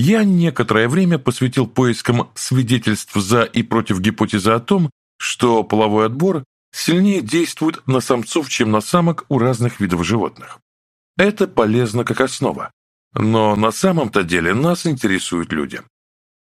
я некоторое время посвятил поискам свидетельств за и против гипотезы о том, что половой отбор сильнее действует на самцов, чем на самок у разных видов животных. Это полезно как основа, но на самом-то деле нас интересуют люди.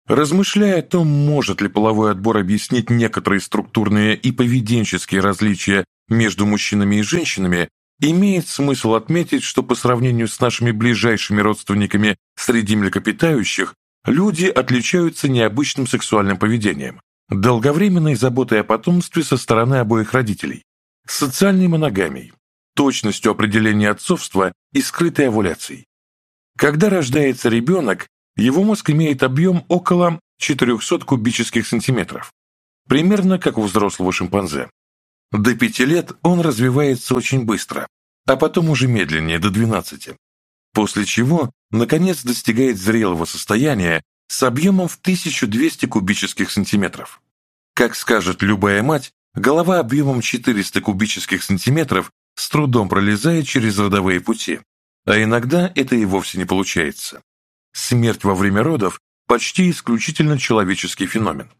Размышляя о том, может ли половой отбор объяснить некоторые структурные и поведенческие различия между мужчинами и женщинами, имеет смысл отметить, что по сравнению с нашими ближайшими родственниками среди млекопитающих, люди отличаются необычным сексуальным поведением, долговременной заботой о потомстве со стороны обоих родителей, социальной моногамией, точностью определения отцовства и скрытой овуляцией. Когда рождается ребенок, его мозг имеет объем около 400 кубических сантиметров, примерно как у взрослого шимпанзе. До пяти лет он развивается очень быстро, а потом уже медленнее, до 12, после чего, наконец, достигает зрелого состояния с объемом в 1200 кубических сантиметров. Как скажет любая мать, голова объемом 400 кубических сантиметров с трудом пролезает через родовые пути, а иногда это и вовсе не получается. Смерть во время родов – почти исключительно человеческий феномен.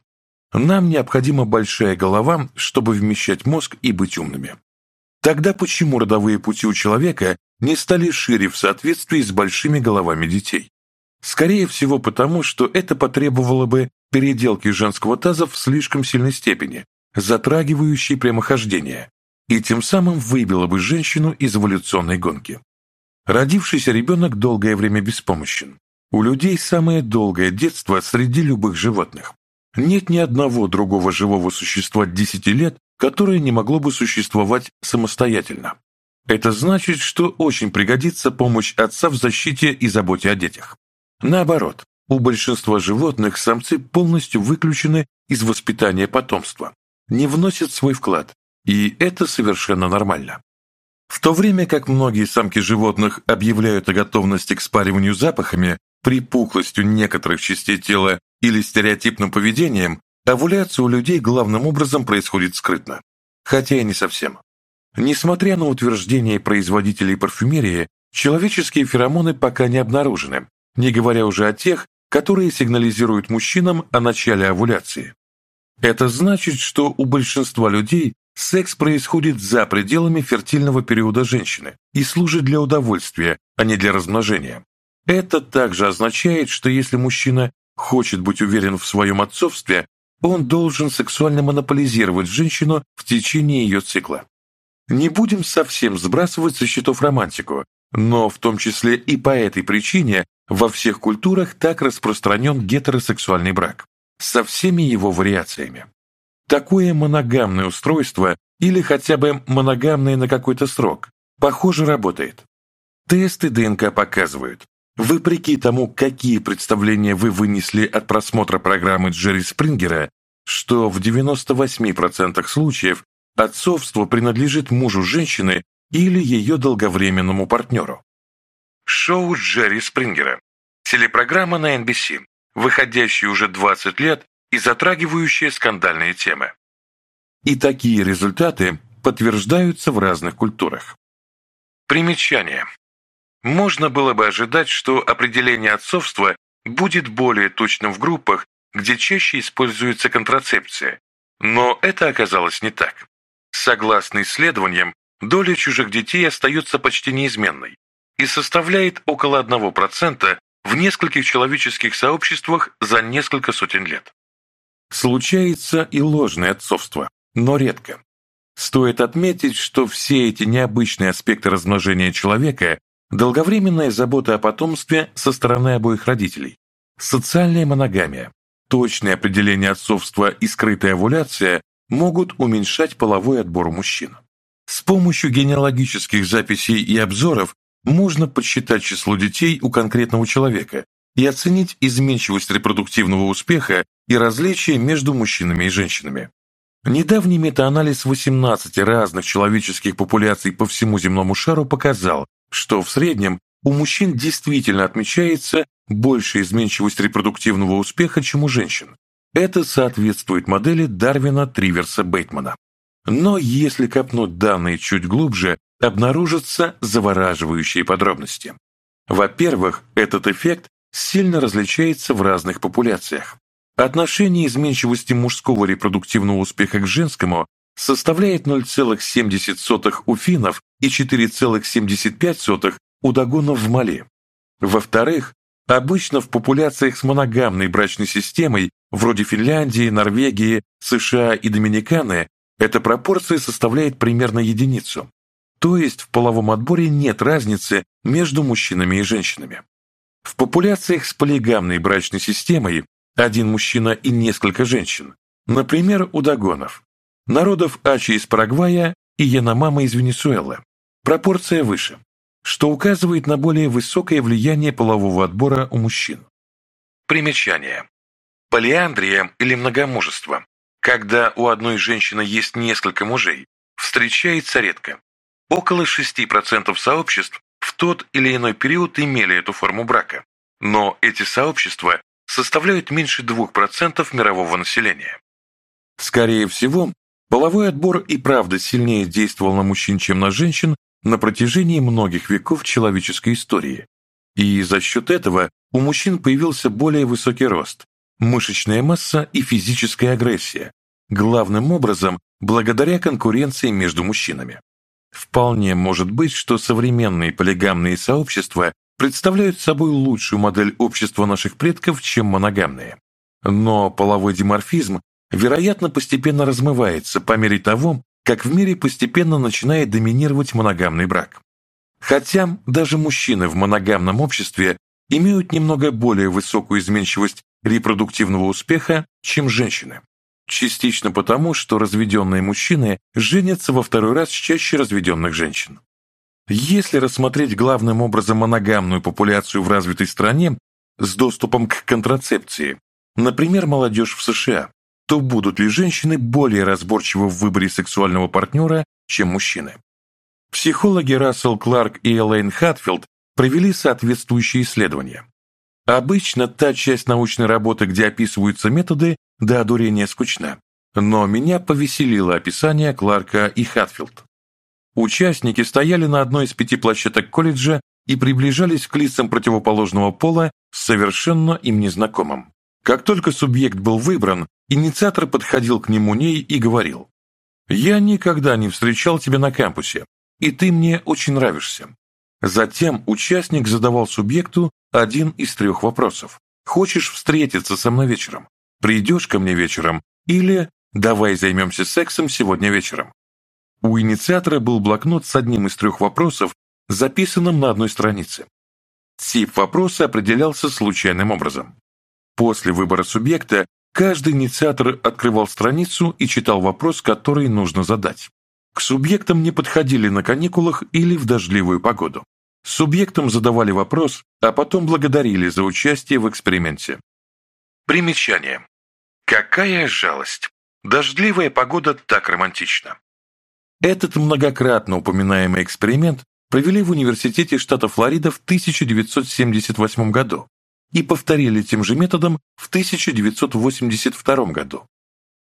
Нам необходима большая голова, чтобы вмещать мозг и быть умными. Тогда почему родовые пути у человека не стали шире в соответствии с большими головами детей? Скорее всего потому, что это потребовало бы переделки женского таза в слишком сильной степени, затрагивающей прямохождение, и тем самым выбило бы женщину из эволюционной гонки. Родившийся ребенок долгое время беспомощен. У людей самое долгое детство среди любых животных. Нет ни одного другого живого существа 10 лет, которое не могло бы существовать самостоятельно. Это значит, что очень пригодится помощь отца в защите и заботе о детях. Наоборот, у большинства животных самцы полностью выключены из воспитания потомства, не вносят свой вклад, и это совершенно нормально. В то время как многие самки животных объявляют о готовности к спариванию запахами, припухлостью некоторых частей тела или стереотипным поведением, овуляция у людей главным образом происходит скрытно. Хотя и не совсем. Несмотря на утверждения производителей парфюмерии, человеческие феромоны пока не обнаружены, не говоря уже о тех, которые сигнализируют мужчинам о начале овуляции. Это значит, что у большинства людей секс происходит за пределами фертильного периода женщины и служит для удовольствия, а не для размножения. Это также означает, что если мужчина хочет быть уверен в своем отцовстве, он должен сексуально монополизировать женщину в течение ее цикла. Не будем совсем сбрасывать со счетов романтику, но в том числе и по этой причине во всех культурах так распространен гетеросексуальный брак со всеми его вариациями. Такое моногамное устройство или хотя бы моногамное на какой-то срок, похоже, работает. Тесты ДНК показывают, Вопреки тому, какие представления вы вынесли от просмотра программы Джерри Спрингера, что в 98% случаев отцовство принадлежит мужу женщины или ее долговременному партнеру. Шоу Джерри Спрингера. Телепрограмма на NBC, выходящая уже 20 лет и затрагивающая скандальные темы. И такие результаты подтверждаются в разных культурах. Примечание. Можно было бы ожидать, что определение отцовства будет более точным в группах, где чаще используется контрацепция. Но это оказалось не так. Согласно исследованиям, доля чужих детей остается почти неизменной и составляет около 1% в нескольких человеческих сообществах за несколько сотен лет. Случается и ложное отцовство, но редко. Стоит отметить, что все эти необычные аспекты размножения человека Долговременная забота о потомстве со стороны обоих родителей, социальная моногамия, точное определение отцовства и скрытая овуляция могут уменьшать половой отбор мужчин. С помощью генеалогических записей и обзоров можно подсчитать число детей у конкретного человека и оценить изменчивость репродуктивного успеха и различия между мужчинами и женщинами. Недавний метаанализ 18 разных человеческих популяций по всему земному шару показал, что в среднем у мужчин действительно отмечается большая изменчивость репродуктивного успеха, чем у женщин. Это соответствует модели Дарвина Триверса Бейтмана. Но если копнуть данные чуть глубже, обнаружатся завораживающие подробности. Во-первых, этот эффект сильно различается в разных популяциях. Отношение изменчивости мужского репродуктивного успеха к женскому составляет 0,70 у финнов и 4,75 у догонов в Мале. Во-вторых, обычно в популяциях с моногамной брачной системой, вроде Финляндии, Норвегии, США и Доминиканы, эта пропорция составляет примерно единицу. То есть в половом отборе нет разницы между мужчинами и женщинами. В популяциях с полигамной брачной системой один мужчина и несколько женщин, например, у догонов, народов Ачи из Парагвая и Яномама из Венесуэлы. Пропорция выше, что указывает на более высокое влияние полового отбора у мужчин. Примечание. Полиандрия или многомужество, когда у одной женщины есть несколько мужей, встречается редко. Около 6% сообществ в тот или иной период имели эту форму брака, но эти сообщества составляют меньше 2% мирового населения. Скорее всего, Половой отбор и правда сильнее действовал на мужчин, чем на женщин на протяжении многих веков человеческой истории. И за счёт этого у мужчин появился более высокий рост, мышечная масса и физическая агрессия, главным образом благодаря конкуренции между мужчинами. Вполне может быть, что современные полигамные сообщества представляют собой лучшую модель общества наших предков, чем моногамные. Но половой диморфизм вероятно, постепенно размывается по мере того, как в мире постепенно начинает доминировать моногамный брак. Хотя даже мужчины в моногамном обществе имеют немного более высокую изменчивость репродуктивного успеха, чем женщины. Частично потому, что разведенные мужчины женятся во второй раз чаще разведенных женщин. Если рассмотреть главным образом моногамную популяцию в развитой стране с доступом к контрацепции, например, молодежь в США, то будут ли женщины более разборчивы в выборе сексуального партнера, чем мужчины. Психологи Рассел Кларк и Элейн Хатфилд провели соответствующие исследования. Обычно та часть научной работы, где описываются методы, до одурения скучна, но меня повеселило описание Кларка и Хатфилд. Участники стояли на одной из пяти площадок колледжа и приближались к лицам противоположного пола, совершенно им незнакомым. Как только субъект был выбран, инициатор подходил к нему ней и говорил, «Я никогда не встречал тебя на кампусе, и ты мне очень нравишься». Затем участник задавал субъекту один из трех вопросов. «Хочешь встретиться со мной вечером? Придешь ко мне вечером?» или «Давай займемся сексом сегодня вечером». У инициатора был блокнот с одним из трех вопросов, записанным на одной странице. Тип вопроса определялся случайным образом. После выбора субъекта каждый инициатор открывал страницу и читал вопрос, который нужно задать. К субъектам не подходили на каникулах или в дождливую погоду. Субъектам задавали вопрос, а потом благодарили за участие в эксперименте. Примечание. Какая жалость! Дождливая погода так романтична. Этот многократно упоминаемый эксперимент провели в Университете штата Флорида в 1978 году и повторили тем же методом в 1982 году.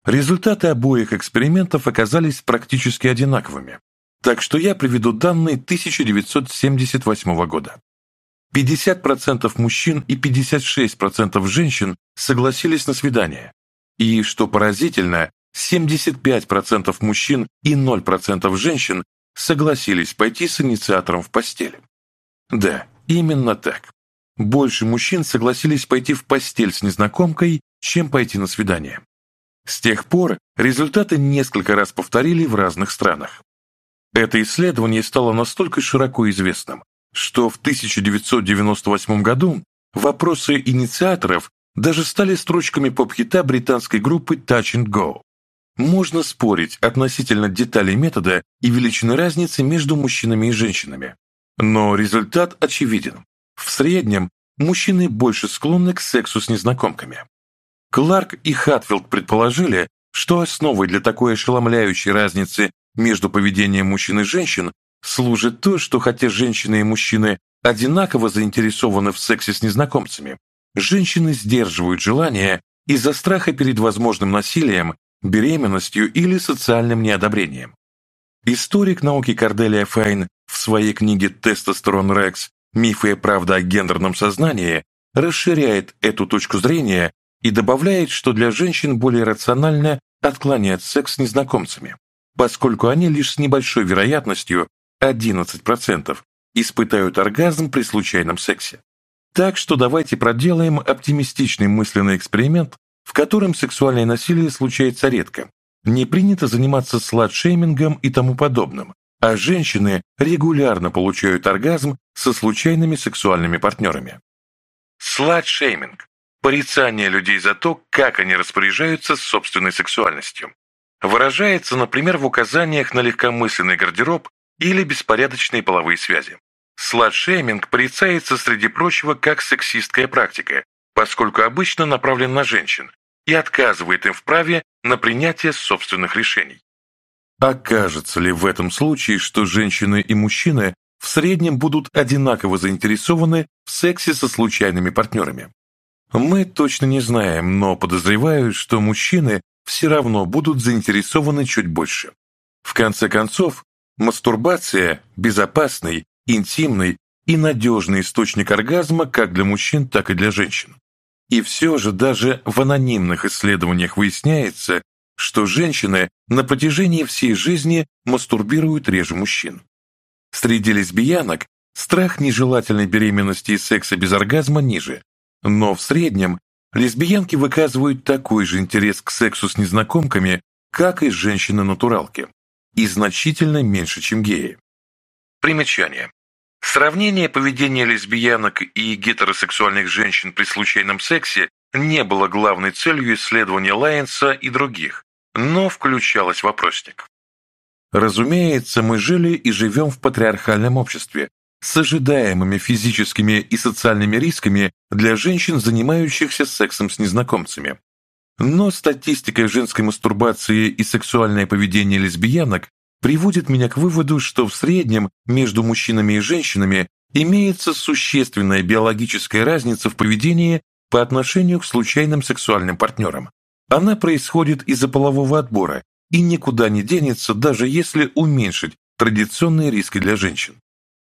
Результаты обоих экспериментов оказались практически одинаковыми, так что я приведу данные 1978 года. 50% мужчин и 56% женщин согласились на свидание. И, что поразительно, 75% мужчин и 0% женщин согласились пойти с инициатором в постель. Да, именно так. Больше мужчин согласились пойти в постель с незнакомкой, чем пойти на свидание. С тех пор результаты несколько раз повторили в разных странах. Это исследование стало настолько широко известным, что в 1998 году вопросы инициаторов даже стали строчками поп-хита британской группы Touch and Go. Можно спорить относительно деталей метода и величины разницы между мужчинами и женщинами, но результат очевиден. В среднем мужчины больше склонны к сексу с незнакомками. Кларк и Хатфилд предположили, что основой для такой ошеломляющей разницы между поведением мужчин и женщин служит то, что хотя женщины и мужчины одинаково заинтересованы в сексе с незнакомцами, женщины сдерживают желание из-за страха перед возможным насилием, беременностью или социальным неодобрением. Историк науки Корделия Файн в своей книге «Тестостерон Рекс. Мифы и правда о гендерном сознании расширяет эту точку зрения и добавляет, что для женщин более рационально отклонять секс с незнакомцами, поскольку они лишь с небольшой вероятностью 11% испытают оргазм при случайном сексе. Так что давайте проделаем оптимистичный мысленный эксперимент, в котором сексуальное насилие случается редко. Не принято заниматься сладшеймингом и тому подобным, а женщины регулярно получают оргазм со случайными сексуальными партнерами. Слад-шейминг – порицание людей за то, как они распоряжаются собственной сексуальностью. Выражается, например, в указаниях на легкомысленный гардероб или беспорядочные половые связи. Слад-шейминг порицается, среди прочего, как сексистская практика, поскольку обычно направлен на женщин и отказывает им в праве на принятие собственных решений. А Окажется ли в этом случае, что женщины и мужчины в среднем будут одинаково заинтересованы в сексе со случайными партнерами? Мы точно не знаем, но подозреваю, что мужчины все равно будут заинтересованы чуть больше. В конце концов, мастурбация – безопасный, интимный и надежный источник оргазма как для мужчин, так и для женщин. И все же даже в анонимных исследованиях выясняется, что женщины на протяжении всей жизни мастурбируют реже мужчин. Среди лесбиянок страх нежелательной беременности и секса без оргазма ниже, но в среднем лесбиянки выказывают такой же интерес к сексу с незнакомками, как и женщины-натуралки, и значительно меньше, чем геи. Примечание. Сравнение поведения лесбиянок и гетеросексуальных женщин при случайном сексе не было главной целью исследования Лайенса и других, ну, но включалась вопросник. Разумеется, мы жили и живем в патриархальном обществе с ожидаемыми физическими и социальными рисками для женщин, занимающихся сексом с незнакомцами. Но статистика женской мастурбации и сексуальное поведение лесбиянок приводит меня к выводу, что в среднем между мужчинами и женщинами имеется существенная биологическая разница в поведении по отношению к случайным сексуальным партнерам. Она происходит из-за полового отбора и никуда не денется, даже если уменьшить традиционные риски для женщин.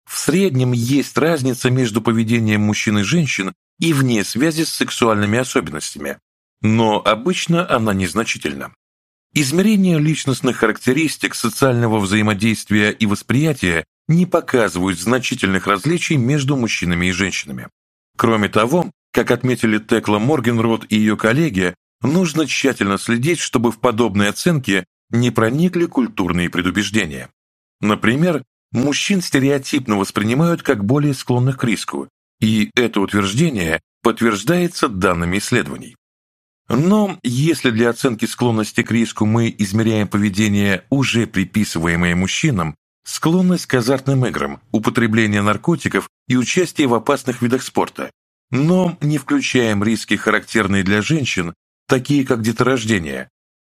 В среднем есть разница между поведением мужчин и женщин и вне связи с сексуальными особенностями, но обычно она незначительна. Измерения личностных характеристик социального взаимодействия и восприятия не показывают значительных различий между мужчинами и женщинами. Кроме того, как отметили Текла Моргенрод и ее коллеги, нужно тщательно следить, чтобы в подобной оценке не проникли культурные предубеждения. Например, мужчин стереотипно воспринимают как более склонных к риску, и это утверждение подтверждается данными исследований. Но если для оценки склонности к риску мы измеряем поведение, уже приписываемое мужчинам, склонность к азартным играм, употребление наркотиков и участие в опасных видах спорта, но не включаем риски, характерные для женщин, такие как деторождение,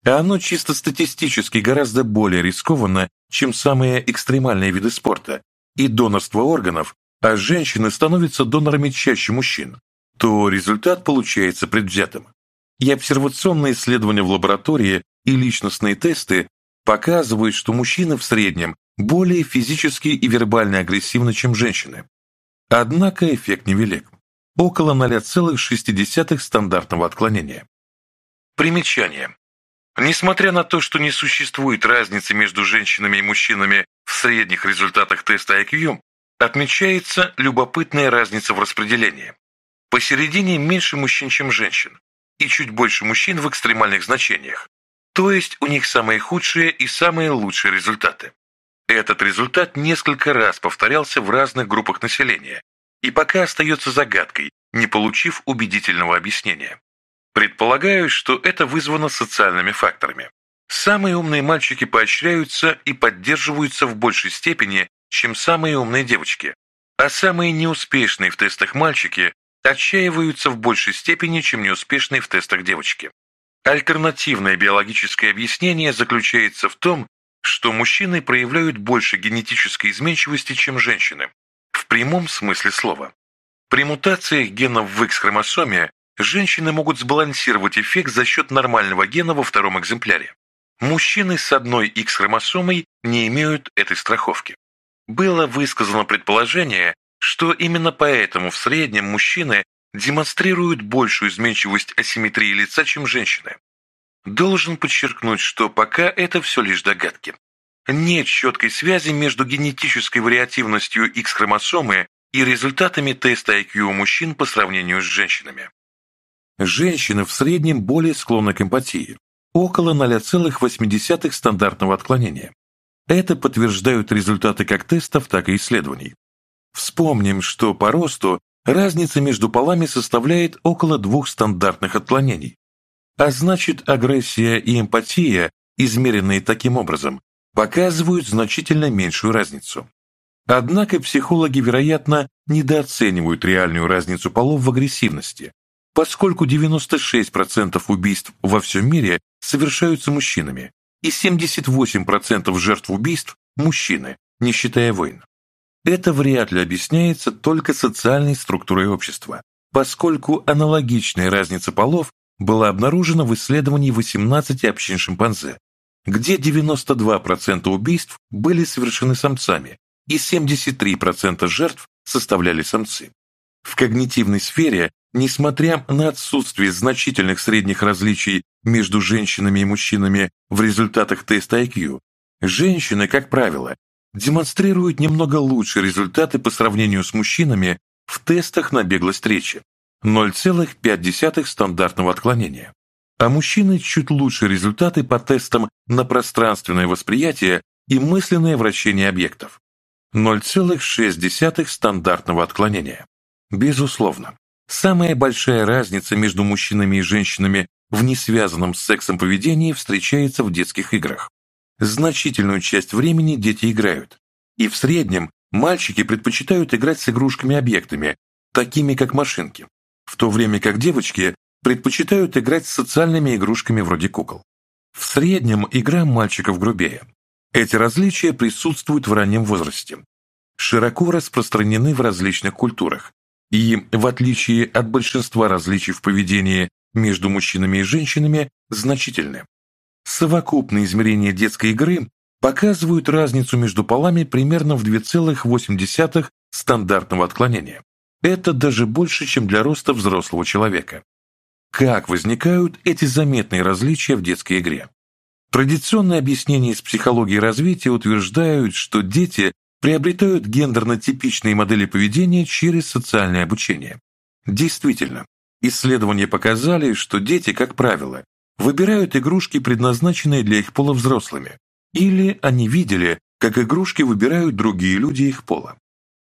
а оно чисто статистически гораздо более рискованно, чем самые экстремальные виды спорта, и донорство органов, а женщины становятся донорами чаще мужчин, то результат получается предвзятым. И обсервационные исследования в лаборатории и личностные тесты показывают, что мужчины в среднем более физически и вербально агрессивны, чем женщины. Однако эффект невелик. Около 0,6 стандартного отклонения. Примечание. Несмотря на то, что не существует разницы между женщинами и мужчинами в средних результатах теста IQ, отмечается любопытная разница в распределении. Посередине меньше мужчин, чем женщин, и чуть больше мужчин в экстремальных значениях. То есть у них самые худшие и самые лучшие результаты. Этот результат несколько раз повторялся в разных группах населения и пока остается загадкой, не получив убедительного объяснения. Предполагаю, что это вызвано социальными факторами. Самые умные мальчики поощряются и поддерживаются в большей степени, чем самые умные девочки, а самые неуспешные в тестах мальчики отчаиваются в большей степени, чем неуспешные в тестах девочки. Альтернативное биологическое объяснение заключается в том, что мужчины проявляют больше генетической изменчивости, чем женщины, в прямом смысле слова. При мутациях генов в X-хромосоме Женщины могут сбалансировать эффект за счет нормального гена во втором экземпляре. Мужчины с одной X-хромосомой не имеют этой страховки. Было высказано предположение, что именно поэтому в среднем мужчины демонстрируют большую изменчивость асимметрии лица, чем женщины. Должен подчеркнуть, что пока это все лишь догадки. Нет четкой связи между генетической вариативностью X-хромосомы и результатами теста IQ у мужчин по сравнению с женщинами женщины в среднем более склонны к эмпатии, около 0,8 стандартного отклонения. Это подтверждают результаты как тестов, так и исследований. Вспомним, что по росту разница между полами составляет около двух стандартных отклонений. А значит, агрессия и эмпатия, измеренные таким образом, показывают значительно меньшую разницу. Однако психологи, вероятно, недооценивают реальную разницу полов в агрессивности, поскольку 96% убийств во всем мире совершаются мужчинами и 78% жертв убийств – мужчины, не считая войн. Это вряд ли объясняется только социальной структурой общества, поскольку аналогичная разница полов была обнаружена в исследовании 18 общин шимпанзе, где 92% убийств были совершены самцами и 73% жертв составляли самцы. В когнитивной сфере, несмотря на отсутствие значительных средних различий между женщинами и мужчинами в результатах теста IQ, женщины, как правило, демонстрируют немного лучше результаты по сравнению с мужчинами в тестах на беглость речи 0,5 стандартного отклонения, а мужчины чуть лучше результаты по тестам на пространственное восприятие и мысленное вращение объектов. 0,6 стандартного отклонения. Безусловно, самая большая разница между мужчинами и женщинами в несвязанном с сексом поведении встречается в детских играх. Значительную часть времени дети играют, и в среднем мальчики предпочитают играть с игрушками-объектами, такими как машинки, в то время как девочки предпочитают играть с социальными игрушками вроде кукол. В среднем игра мальчиков грубее. Эти различия присутствуют в раннем возрасте. Широко распространены в различных культурах, и, в отличие от большинства различий в поведении между мужчинами и женщинами, значительны. Совокупные измерения детской игры показывают разницу между полами примерно в 2,8 стандартного отклонения. Это даже больше, чем для роста взрослого человека. Как возникают эти заметные различия в детской игре? Традиционные объяснения из психологии развития утверждают, что дети приобретают гендерно-типичные модели поведения через социальное обучение. Действительно, исследования показали, что дети, как правило, выбирают игрушки, предназначенные для их пола взрослыми, или они видели, как игрушки выбирают другие люди их пола.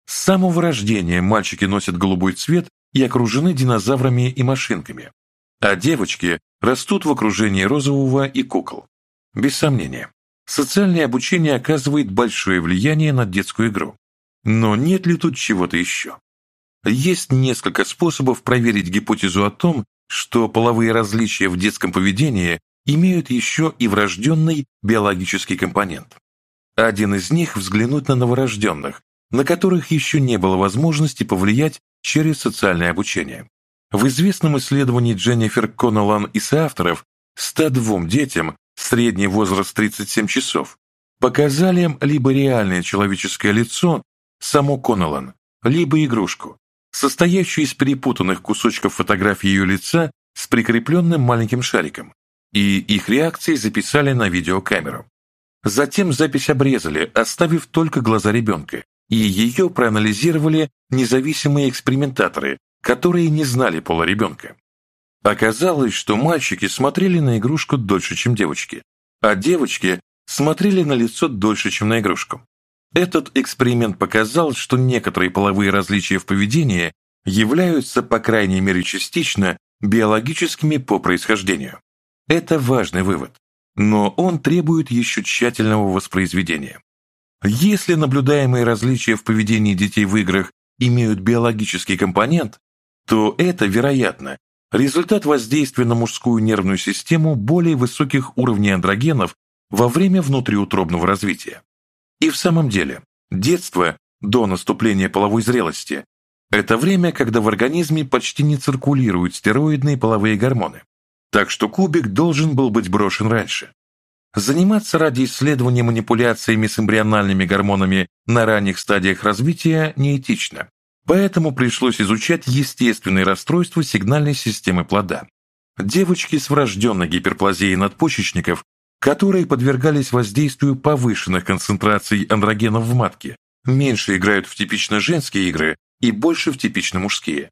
С самого рождения мальчики носят голубой цвет и окружены динозаврами и машинками, а девочки растут в окружении розового и кукол. Без сомнения, Социальное обучение оказывает большое влияние на детскую игру. Но нет ли тут чего-то еще? Есть несколько способов проверить гипотезу о том, что половые различия в детском поведении имеют еще и врожденный биологический компонент. Один из них – взглянуть на новорожденных, на которых еще не было возможности повлиять через социальное обучение. В известном исследовании Дженнифер Коннеллан и соавторов 102 детям средний возраст 37 часов, показали им либо реальное человеческое лицо, само Коннеллан, либо игрушку, состоящую из перепутанных кусочков фотографии ее лица с прикрепленным маленьким шариком, и их реакции записали на видеокамеру. Затем запись обрезали, оставив только глаза ребенка, и ее проанализировали независимые экспериментаторы, которые не знали пола ребенка. Оказалось, что мальчики смотрели на игрушку дольше, чем девочки, а девочки смотрели на лицо дольше, чем на игрушку. Этот эксперимент показал, что некоторые половые различия в поведении являются, по крайней мере частично, биологическими по происхождению. Это важный вывод, но он требует еще тщательного воспроизведения. Если наблюдаемые различия в поведении детей в играх имеют биологический компонент, то это, вероятно, Результат воздействия на мужскую нервную систему более высоких уровней андрогенов во время внутриутробного развития. И в самом деле, детство до наступления половой зрелости – это время, когда в организме почти не циркулируют стероидные половые гормоны, так что кубик должен был быть брошен раньше. Заниматься ради исследования манипуляциями с эмбриональными гормонами на ранних стадиях развития неэтично поэтому пришлось изучать естественные расстройства сигнальной системы плода. Девочки с врожденной гиперплазией надпочечников, которые подвергались воздействию повышенных концентраций андрогенов в матке, меньше играют в типично женские игры и больше в типично мужские.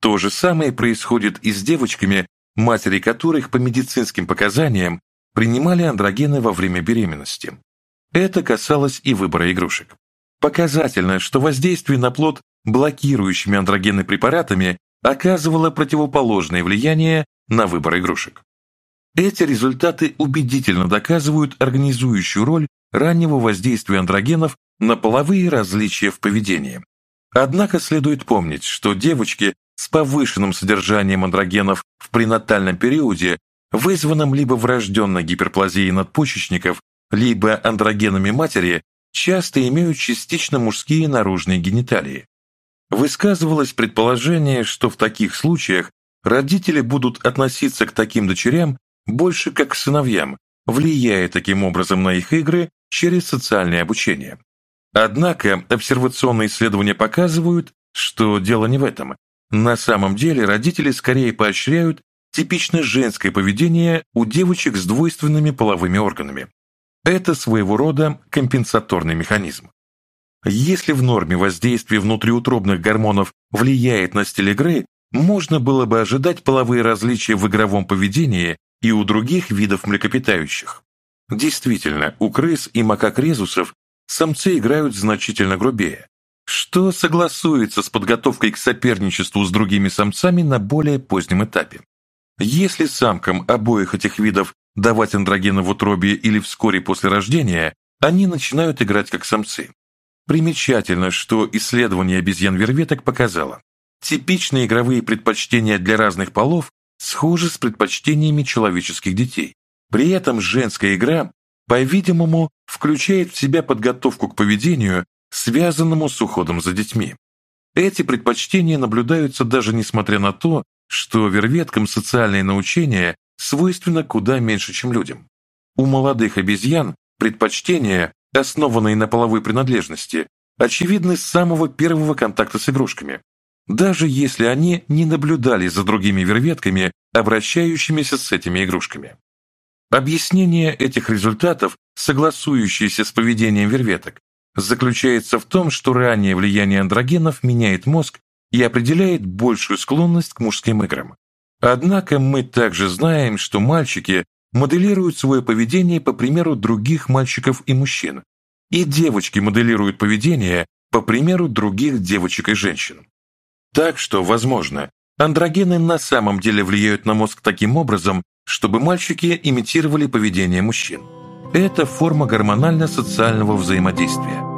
То же самое происходит и с девочками, матери которых по медицинским показаниям принимали андрогены во время беременности. Это касалось и выбора игрушек. Показательно, что воздействие на плод блокирующими андрогены препаратами оказывало противоположное влияние на выбор игрушек. Эти результаты убедительно доказывают организующую роль раннего воздействия андрогенов на половые различия в поведении. Однако следует помнить, что девочки с повышенным содержанием андрогенов в пренатальном периоде, вызванным либо врожденной гиперплазией надпочечников, либо андрогенами матери, часто имеют частично мужские наружные гениталии. Высказывалось предположение, что в таких случаях родители будут относиться к таким дочерям больше как к сыновьям, влияя таким образом на их игры через социальное обучение. Однако обсервационные исследования показывают, что дело не в этом. На самом деле родители скорее поощряют типично женское поведение у девочек с двойственными половыми органами. Это своего рода компенсаторный механизм. Если в норме воздействие внутриутробных гормонов влияет на стиль игры, можно было бы ожидать половые различия в игровом поведении и у других видов млекопитающих. Действительно, у крыс и макак-резусов самцы играют значительно грубее, что согласуется с подготовкой к соперничеству с другими самцами на более позднем этапе. Если самкам обоих этих видов давать андрогены в утробе или вскоре после рождения, они начинают играть как самцы. Примечательно, что исследование обезьян-верветок показало, типичные игровые предпочтения для разных полов схожи с предпочтениями человеческих детей. При этом женская игра, по-видимому, включает в себя подготовку к поведению, связанному с уходом за детьми. Эти предпочтения наблюдаются даже несмотря на то, что верветкам социальное научение свойственно куда меньше, чем людям. У молодых обезьян предпочтения основанной на половой принадлежности, очевидны с самого первого контакта с игрушками, даже если они не наблюдали за другими верветками, обращающимися с этими игрушками. Объяснение этих результатов, согласующееся с поведением верветок, заключается в том, что раннее влияние андрогенов меняет мозг и определяет большую склонность к мужским играм. Однако мы также знаем, что мальчики моделируют свое поведение по примеру других мальчиков и мужчин, и девочки моделируют поведение по примеру других девочек и женщин. Так что, возможно, андрогены на самом деле влияют на мозг таким образом, чтобы мальчики имитировали поведение мужчин. Это форма гормонально-социального взаимодействия.